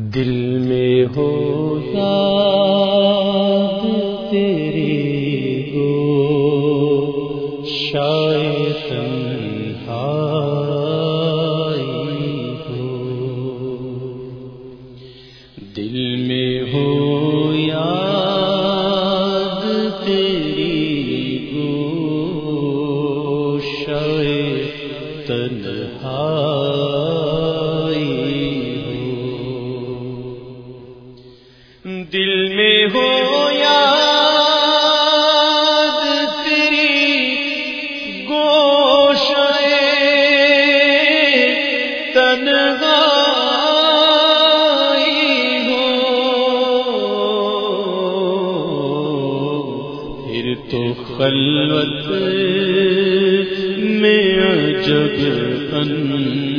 دل میں ہو یاد تیری گو، شاید ہو۔ دل میں ہو یاد تیری گو، شاید تو خلوت میں جب انجمنا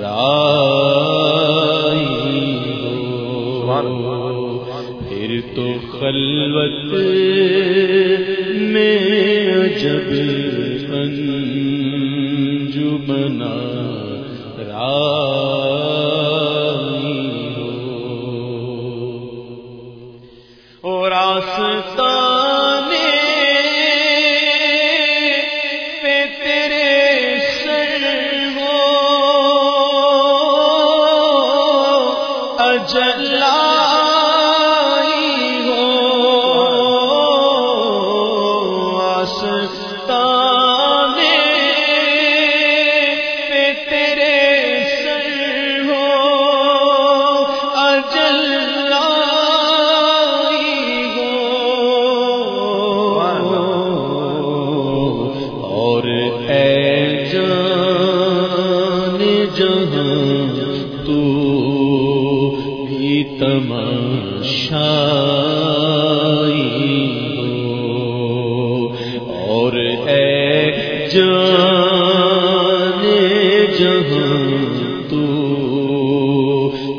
رائی ہو۔ پھر تو خلوت میں جب انجمنا رائی جہاں تو بھی تماشائی ہو۔ اور اے جان جہاں تو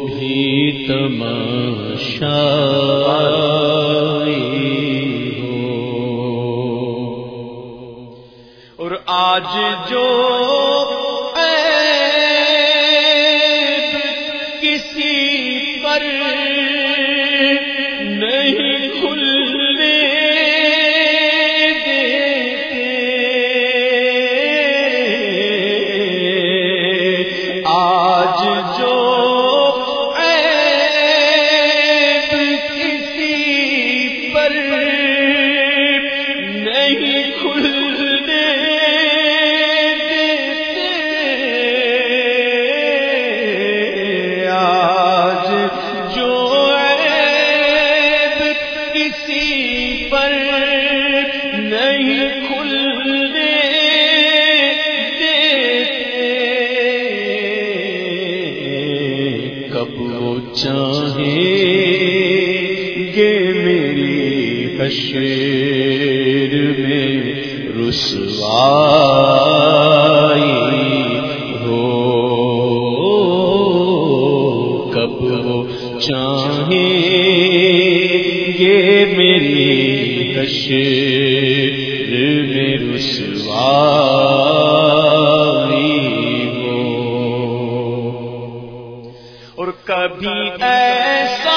بھی تماشائی ہو۔ اور آج جو نہیں کھل نہیں کھلنے دیتے کب وہ چاہیں گے میری حشر میں رسوائی ہو۔ کب وہ چاہیں گے میری حشر میں رسوائی ہو۔ اور کبھی ایسا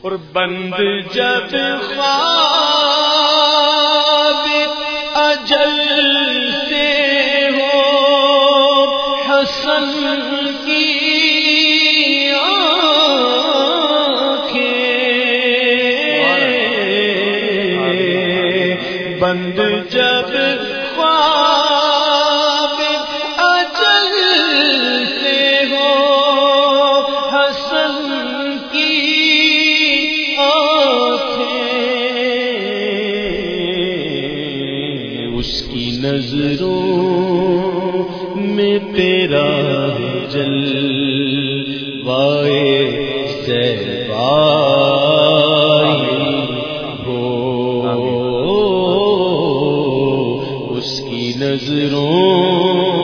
اور بند جب خواب اجل سے ہو حسن کی آنکھیں۔ بند جب خواب تیرا جل وائے اس کی نظروں